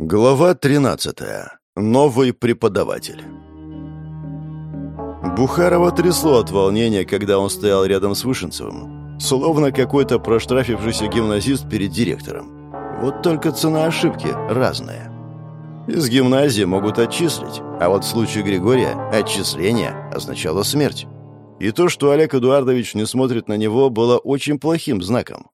Глава 13. Новый преподаватель. Бухарова трясло от волнения, когда он стоял рядом с Вышинцевым, словно какой-то проштрафившийся гимназист перед директором. Вот только цена ошибки разная. Из гимназии могут отчислить, а вот в случае Григория отчисление означало смерть. И то, что Олег Эдуардович не смотрит на него, было очень плохим знаком.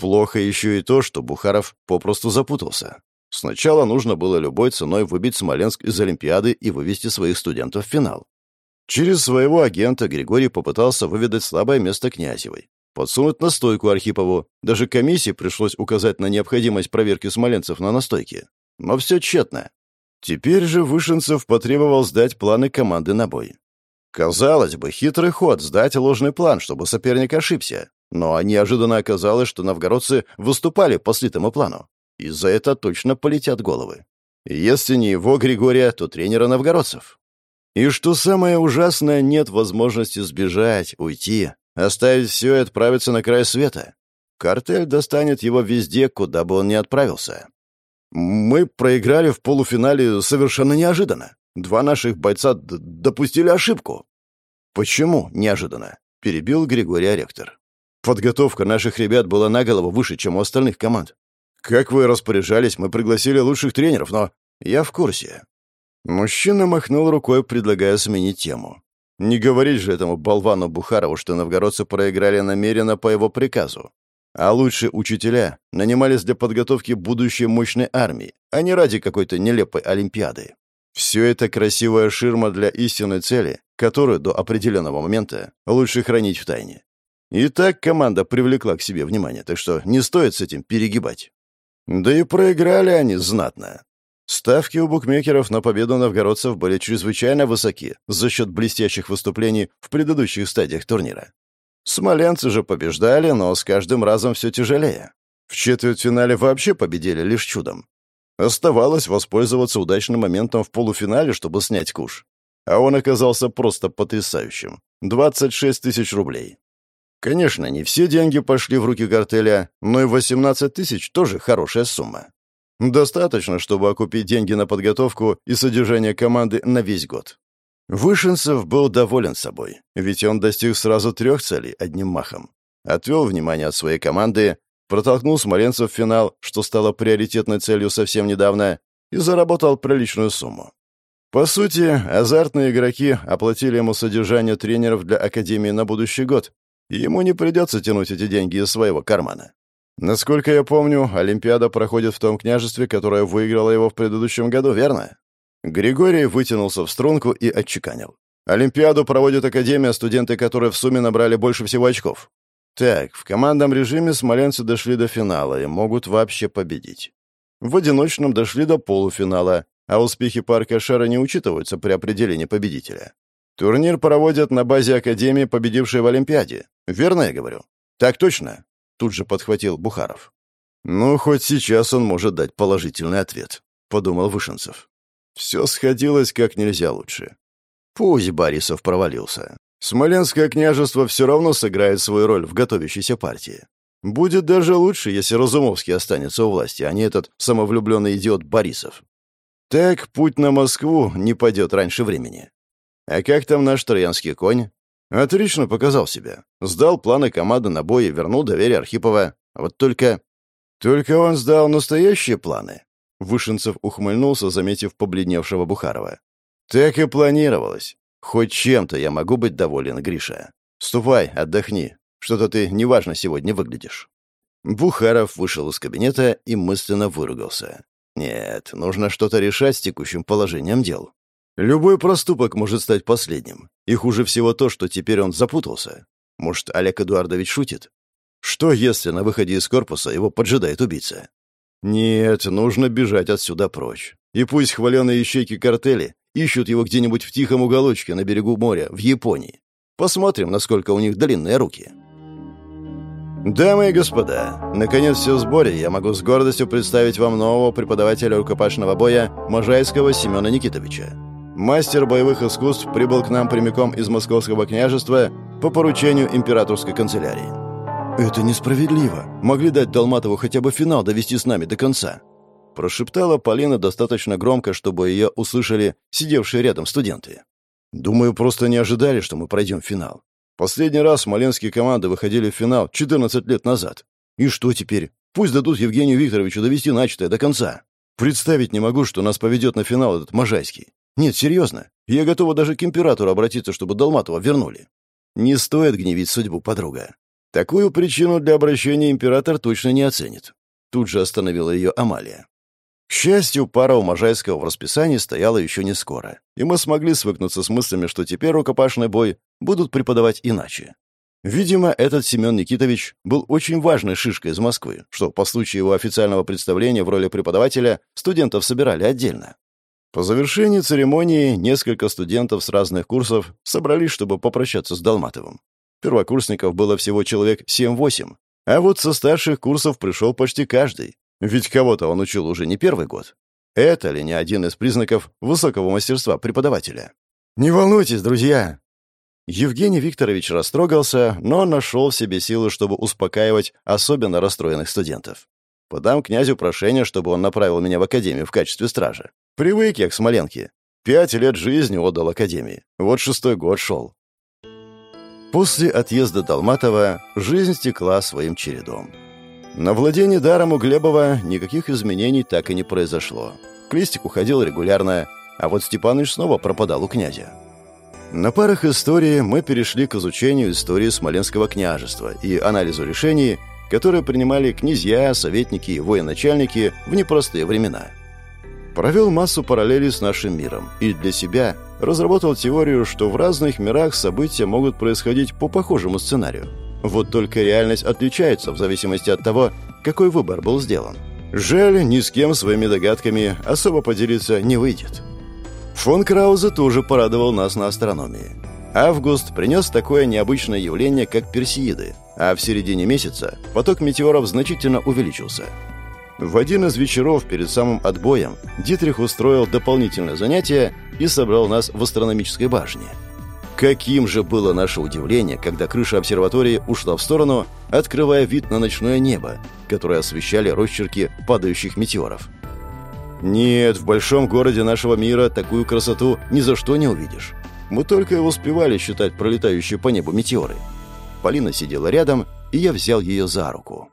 Плохо еще и то, что Бухаров попросту запутался. Сначала нужно было любой ценой выбить Смоленск из Олимпиады и вывести своих студентов в финал. Через своего агента Григорий попытался выведать слабое место Князевой. Подсунуть настойку Архипову. Даже комиссии пришлось указать на необходимость проверки смоленцев на настойке. Но все тщетно. Теперь же Вышинцев потребовал сдать планы команды на бой. Казалось бы, хитрый ход — сдать ложный план, чтобы соперник ошибся. Но неожиданно оказалось, что новгородцы выступали по слитому плану и за это точно полетят головы. Если не его Григория, то тренера новгородцев. И что самое ужасное, нет возможности сбежать, уйти, оставить все и отправиться на край света. Картель достанет его везде, куда бы он ни отправился. Мы проиграли в полуфинале совершенно неожиданно. Два наших бойца допустили ошибку. Почему неожиданно? Перебил Григорий ректор. Подготовка наших ребят была на голову выше, чем у остальных команд. «Как вы распоряжались, мы пригласили лучших тренеров, но я в курсе». Мужчина махнул рукой, предлагая сменить тему. Не говорить же этому болвану Бухарову, что новгородцы проиграли намеренно по его приказу. А лучшие учителя нанимались для подготовки будущей мощной армии, а не ради какой-то нелепой олимпиады. Все это красивая ширма для истинной цели, которую до определенного момента лучше хранить в тайне. И так команда привлекла к себе внимание, так что не стоит с этим перегибать. Да и проиграли они знатно. Ставки у букмекеров на победу новгородцев были чрезвычайно высоки за счет блестящих выступлений в предыдущих стадиях турнира. Смоленцы же побеждали, но с каждым разом все тяжелее. В четвертьфинале вообще победили лишь чудом. Оставалось воспользоваться удачным моментом в полуфинале, чтобы снять куш. А он оказался просто потрясающим. 26 тысяч рублей. Конечно, не все деньги пошли в руки картеля, но и 18 тысяч тоже хорошая сумма. Достаточно, чтобы окупить деньги на подготовку и содержание команды на весь год. Вышинцев был доволен собой, ведь он достиг сразу трех целей одним махом. Отвел внимание от своей команды, протолкнул смоленцев в финал, что стало приоритетной целью совсем недавно, и заработал приличную сумму. По сути, азартные игроки оплатили ему содержание тренеров для Академии на будущий год, ему не придется тянуть эти деньги из своего кармана. Насколько я помню, Олимпиада проходит в том княжестве, которое выиграло его в предыдущем году, верно? Григорий вытянулся в струнку и отчеканил. Олимпиаду проводит Академия, студенты которой в сумме набрали больше всего очков. Так, в командном режиме смоленцы дошли до финала и могут вообще победить. В одиночном дошли до полуфинала, а успехи парка Шара не учитываются при определении победителя. Турнир проводят на базе Академии, победившей в Олимпиаде. Верно я говорю? Так точно? Тут же подхватил Бухаров. Ну, хоть сейчас он может дать положительный ответ, подумал Вышинцев. Все сходилось как нельзя лучше. Пусть Борисов провалился. Смоленское княжество все равно сыграет свою роль в готовящейся партии. Будет даже лучше, если Разумовский останется у власти, а не этот самовлюбленный идиот Борисов. Так путь на Москву не пойдет раньше времени. А как там наш троянский конь? Отлично показал себя. Сдал планы команды на бой и вернул доверие Архипова. Вот только... Только он сдал настоящие планы. Вышинцев ухмыльнулся, заметив побледневшего Бухарова. Так и планировалось. Хоть чем-то я могу быть доволен, Гриша. Ступай, отдохни. Что-то ты неважно сегодня выглядишь. Бухаров вышел из кабинета и мысленно выругался. Нет, нужно что-то решать с текущим положением дел. Любой проступок может стать последним. И хуже всего то, что теперь он запутался. Может, Олег Эдуардович шутит? Что, если на выходе из корпуса его поджидает убийца? Нет, нужно бежать отсюда прочь. И пусть хваленые ищейки картели ищут его где-нибудь в тихом уголочке на берегу моря, в Японии. Посмотрим, насколько у них длинные руки. Дамы и господа, наконец все в сборе, я могу с гордостью представить вам нового преподавателя рукопашного боя Можайского Семена Никитовича. Мастер боевых искусств прибыл к нам прямиком из Московского княжества по поручению императорской канцелярии. «Это несправедливо. Могли дать Долматову хотя бы финал довести с нами до конца». Прошептала Полина достаточно громко, чтобы ее услышали сидевшие рядом студенты. «Думаю, просто не ожидали, что мы пройдем финал. Последний раз смоленские команды выходили в финал 14 лет назад. И что теперь? Пусть дадут Евгению Викторовичу довести начатое до конца. Представить не могу, что нас поведет на финал этот Можайский. Нет, серьезно. Я готова даже к императору обратиться, чтобы Долматова вернули. Не стоит гневить судьбу, подруга. Такую причину для обращения император точно не оценит. Тут же остановила ее Амалия. К счастью, пара у Можайского в расписании стояла еще не скоро, и мы смогли свыкнуться с мыслями, что теперь рукопашный бой будут преподавать иначе. Видимо, этот Семен Никитович был очень важной шишкой из Москвы, что по случаю его официального представления в роли преподавателя студентов собирали отдельно. По завершении церемонии несколько студентов с разных курсов собрались, чтобы попрощаться с Долматовым. Первокурсников было всего человек 7-8, а вот со старших курсов пришел почти каждый, ведь кого-то он учил уже не первый год. Это ли не один из признаков высокого мастерства преподавателя? «Не волнуйтесь, друзья!» Евгений Викторович растрогался, но нашел в себе силы, чтобы успокаивать особенно расстроенных студентов. Подам князю прошение, чтобы он направил меня в академию в качестве стража. Привык я к Смоленке. Пять лет жизни отдал академии. Вот шестой год шел. После отъезда Долматова жизнь стекла своим чередом. На владении даром у Глебова никаких изменений так и не произошло. Клистик уходил регулярно, а вот Степаныч снова пропадал у князя. На парах истории мы перешли к изучению истории Смоленского княжества и анализу решений, которые принимали князья, советники и военачальники в непростые времена – Провел массу параллелей с нашим миром и для себя разработал теорию, что в разных мирах события могут происходить по похожему сценарию. Вот только реальность отличается в зависимости от того, какой выбор был сделан. Жаль, ни с кем своими догадками особо поделиться не выйдет. Фон Краузе тоже порадовал нас на астрономии. Август принес такое необычное явление, как персеиды, а в середине месяца поток метеоров значительно увеличился – в один из вечеров перед самым отбоем Дитрих устроил дополнительное занятие и собрал нас в астрономической башне. Каким же было наше удивление, когда крыша обсерватории ушла в сторону, открывая вид на ночное небо, которое освещали росчерки падающих метеоров. Нет, в большом городе нашего мира такую красоту ни за что не увидишь. Мы только и успевали считать пролетающие по небу метеоры. Полина сидела рядом, и я взял ее за руку.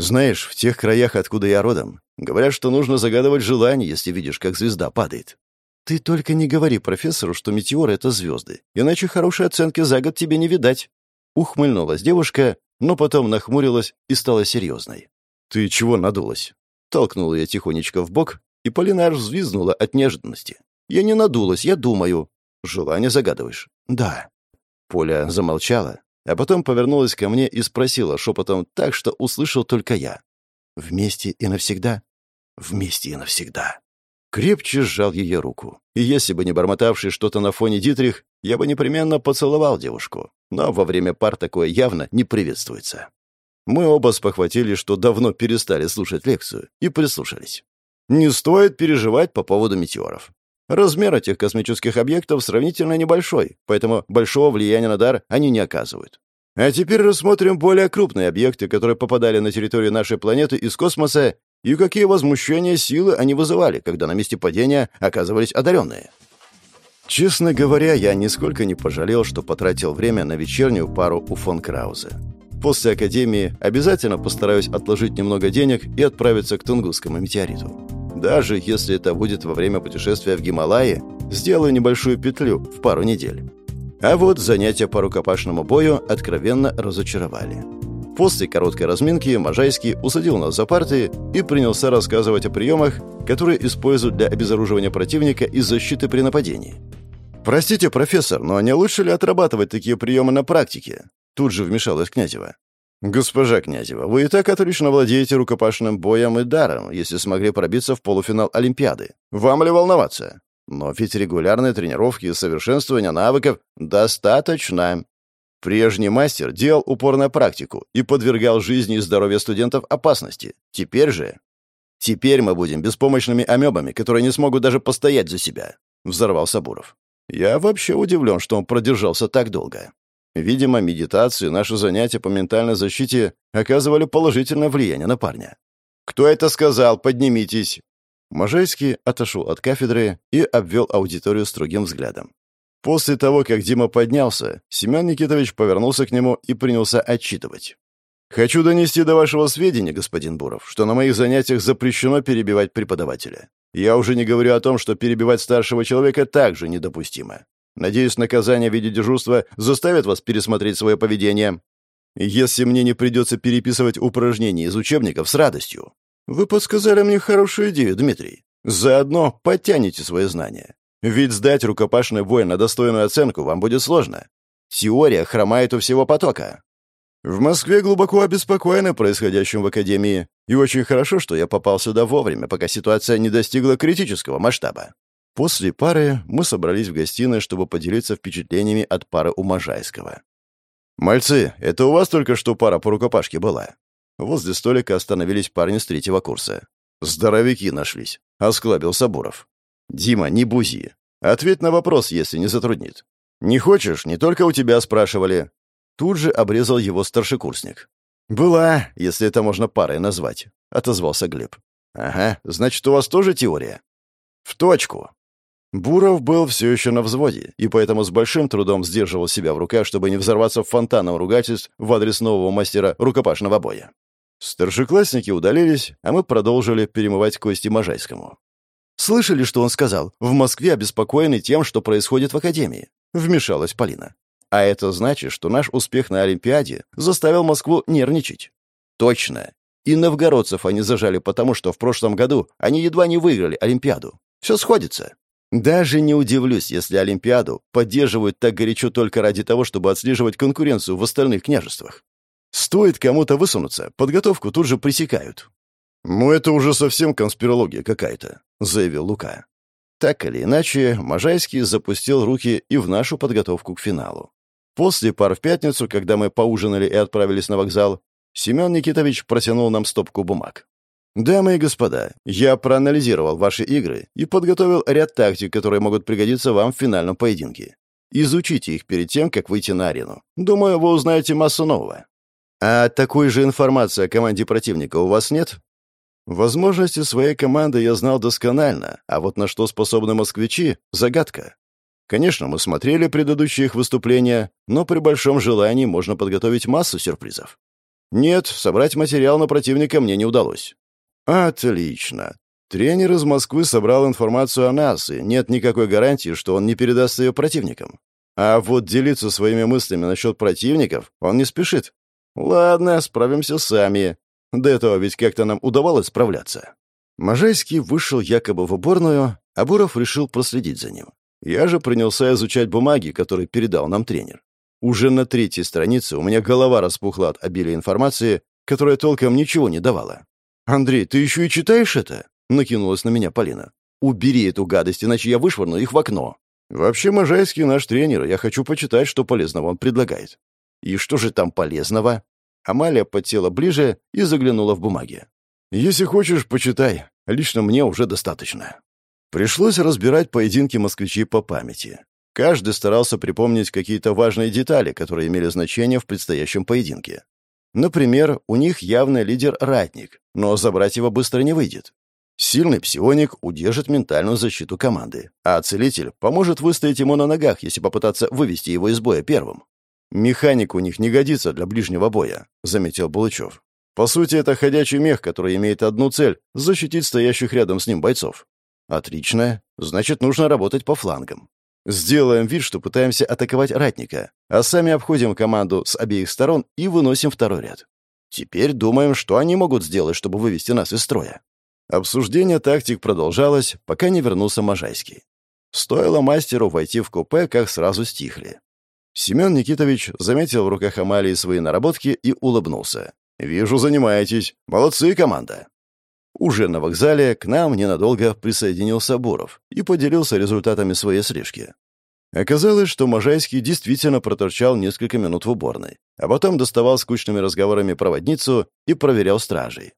Знаешь, в тех краях, откуда я родом, говорят, что нужно загадывать желание, если видишь, как звезда падает. Ты только не говори профессору, что метеоры — это звезды, иначе хорошей оценки за год тебе не видать. Ухмыльнулась девушка, но потом нахмурилась и стала серьезной. «Ты чего надулась?» Толкнула я тихонечко в бок, и Полина аж взвизгнула от неожиданности. «Я не надулась, я думаю». «Желание загадываешь?» «Да». Поля замолчала, а потом повернулась ко мне и спросила шепотом так, что услышал только я. «Вместе и навсегда?» «Вместе и навсегда». Крепче сжал ее руку. И если бы не бормотавший что-то на фоне Дитрих, я бы непременно поцеловал девушку. Но во время пар такое явно не приветствуется. Мы оба спохватили, что давно перестали слушать лекцию, и прислушались. Не стоит переживать по поводу метеоров. Размер этих космических объектов сравнительно небольшой, поэтому большого влияния на дар они не оказывают. А теперь рассмотрим более крупные объекты, которые попадали на территорию нашей планеты из космоса, и какие возмущения силы они вызывали, когда на месте падения оказывались одаренные. Честно говоря, я нисколько не пожалел, что потратил время на вечернюю пару у фон Краузе. После Академии обязательно постараюсь отложить немного денег и отправиться к Тунгусскому метеориту. Даже если это будет во время путешествия в Гималайи, сделаю небольшую петлю в пару недель. А вот занятия по рукопашному бою откровенно разочаровали. После короткой разминки Можайский усадил нас за парты и принялся рассказывать о приемах, которые используют для обезоруживания противника и защиты при нападении. «Простите, профессор, но не лучше ли отрабатывать такие приемы на практике?» Тут же вмешалась Князева. «Госпожа Князева, вы и так отлично владеете рукопашным боем и даром, если смогли пробиться в полуфинал Олимпиады. Вам ли волноваться? Но ведь регулярные тренировки и совершенствование навыков достаточно. Прежний мастер делал упор на практику и подвергал жизни и здоровье студентов опасности. Теперь же... Теперь мы будем беспомощными амебами, которые не смогут даже постоять за себя», — взорвал Сабуров. «Я вообще удивлен, что он продержался так долго». Видимо, медитации наши занятия по ментальной защите оказывали положительное влияние на парня. «Кто это сказал? Поднимитесь!» Можайский отошел от кафедры и обвел аудиторию строгим взглядом. После того, как Дима поднялся, Семен Никитович повернулся к нему и принялся отчитывать. «Хочу донести до вашего сведения, господин Буров, что на моих занятиях запрещено перебивать преподавателя. Я уже не говорю о том, что перебивать старшего человека также недопустимо. Надеюсь, наказание в виде дежурства заставит вас пересмотреть свое поведение. Если мне не придется переписывать упражнения из учебников с радостью. Вы подсказали мне хорошую идею, Дмитрий. Заодно подтяните свои знания. Ведь сдать рукопашный бой на достойную оценку вам будет сложно. Теория хромает у всего потока. В Москве глубоко обеспокоены происходящим в Академии, и очень хорошо, что я попал сюда вовремя, пока ситуация не достигла критического масштаба. После пары мы собрались в гостиной, чтобы поделиться впечатлениями от пары у Можайского. «Мальцы, это у вас только что пара по рукопашке была?» Возле столика остановились парни с третьего курса. «Здоровяки нашлись», — осклабился Буров. «Дима, не бузи. Ответь на вопрос, если не затруднит. Не хочешь, не только у тебя спрашивали. Тут же обрезал его старшекурсник. «Была, если это можно парой назвать», — отозвался Глеб. «Ага, значит, у вас тоже теория?» «В точку». Буров был все еще на взводе, и поэтому с большим трудом сдерживал себя в руках, чтобы не взорваться фонтаном ругательств в адрес нового мастера рукопашного боя. Старшеклассники удалились, а мы продолжили перемывать кости Можайскому. «Слышали, что он сказал? В Москве обеспокоены тем, что происходит в Академии», — вмешалась Полина. А это значит, что наш успех на Олимпиаде заставил Москву нервничать. Точно. И новгородцев они зажали потому, что в прошлом году они едва не выиграли Олимпиаду. Все сходится. Даже не удивлюсь, если Олимпиаду поддерживают так горячо только ради того, чтобы отслеживать конкуренцию в остальных княжествах. Стоит кому-то высунуться, подготовку тут же пресекают. «Ну, это уже совсем конспирология какая-то», — заявил Лука. Так или иначе, Можайский запустил руки и в нашу подготовку к финалу. После пар в пятницу, когда мы поужинали и отправились на вокзал, Семен Никитович протянул нам стопку бумаг. «Дамы и господа, я проанализировал ваши игры и подготовил ряд тактик, которые могут пригодиться вам в финальном поединке. Изучите их перед тем, как выйти на арену. Думаю, вы узнаете массу нового. А такой же информации о команде противника у вас нет?» Возможности своей команды я знал досконально, а вот на что способны москвичи — загадка. Конечно, мы смотрели предыдущие их выступления, но при большом желании можно подготовить массу сюрпризов. Нет, собрать материал на противника мне не удалось. Отлично. Тренер из Москвы собрал информацию о нас, и нет никакой гарантии, что он не передаст ее противникам. А вот делиться своими мыслями насчет противников он не спешит. Ладно, справимся сами. До этого ведь как-то нам удавалось справляться. Можайский вышел якобы в уборную, а Буров решил проследить за ним. Я же принялся изучать бумаги, которые передал нам тренер. Уже на третьей странице у меня голова распухла от обилия информации, которая толком ничего не давала. «Андрей, ты еще и читаешь это?» — накинулась на меня Полина. «Убери эту гадость, иначе я вышвырну их в окно». «Вообще, Можайский наш тренер, я хочу почитать, что полезного он предлагает». «И что же там полезного?» Амалия подсела ближе и заглянула в бумаги. «Если хочешь, почитай. Лично мне уже достаточно». Пришлось разбирать поединки москвичей по памяти. Каждый старался припомнить какие-то важные детали, которые имели значение в предстоящем поединке. Например, у них явный лидер Ратник, но забрать его быстро не выйдет. Сильный псионик удержит ментальную защиту команды, а целитель поможет выстоять ему на ногах, если попытаться вывести его из боя первым. «Механик у них не годится для ближнего боя», — заметил Булычев. «По сути, это ходячий мех, который имеет одну цель — защитить стоящих рядом с ним бойцов. Отлично. Значит, нужно работать по флангам. Сделаем вид, что пытаемся атаковать ратника, а сами обходим команду с обеих сторон и выносим второй ряд. Теперь думаем, что они могут сделать, чтобы вывести нас из строя. Обсуждение тактик продолжалось, пока не вернулся Можайский. Стоило мастеру войти в купе, как сразу стихли. Семен Никитович заметил в руках Амалии свои наработки и улыбнулся. «Вижу, занимаетесь. Молодцы, команда!» Уже на вокзале к нам ненадолго присоединился Буров и поделился результатами своей стрижки. Оказалось, что Можайский действительно проторчал несколько минут в уборной, а потом доставал скучными разговорами проводницу и проверял стражей.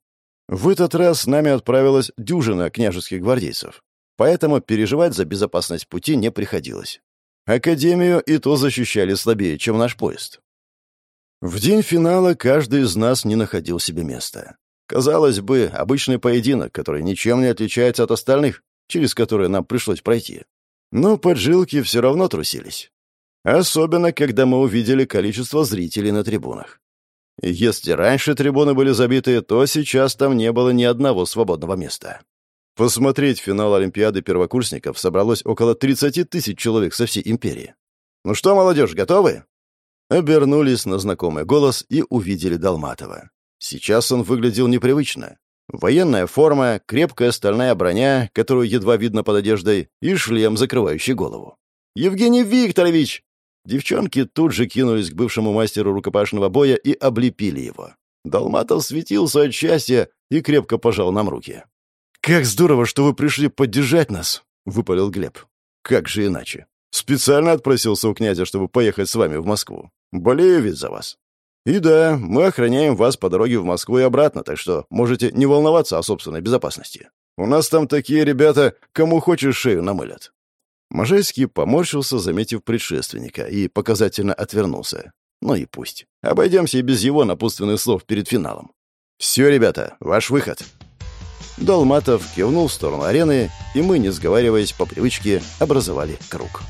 В этот раз с нами отправилась дюжина княжеских гвардейцев, поэтому переживать за безопасность пути не приходилось. Академию и то защищали слабее, чем наш поезд. В день финала каждый из нас не находил себе места. Казалось бы, обычный поединок, который ничем не отличается от остальных, через которые нам пришлось пройти. Но поджилки все равно трусились. Особенно, когда мы увидели количество зрителей на трибунах. Если раньше трибуны были забиты, то сейчас там не было ни одного свободного места. Посмотреть финал Олимпиады первокурсников собралось около 30 тысяч человек со всей империи. «Ну что, молодежь, готовы?» Обернулись на знакомый голос и увидели Долматова. Сейчас он выглядел непривычно. Военная форма, крепкая стальная броня, которую едва видно под одеждой, и шлем, закрывающий голову. «Евгений Викторович!» Девчонки тут же кинулись к бывшему мастеру рукопашного боя и облепили его. Долматов светился от счастья и крепко пожал нам руки. «Как здорово, что вы пришли поддержать нас!» — выпалил Глеб. «Как же иначе? Специально отпросился у князя, чтобы поехать с вами в Москву. Болею ведь за вас. И да, мы охраняем вас по дороге в Москву и обратно, так что можете не волноваться о собственной безопасности. У нас там такие ребята, кому хочешь шею намылят». Можайский поморщился, заметив предшественника, и показательно отвернулся. Ну и пусть. Обойдемся и без его напутственных слов перед финалом. «Все, ребята, ваш выход!» Долматов кивнул в сторону арены, и мы, не сговариваясь по привычке, образовали круг.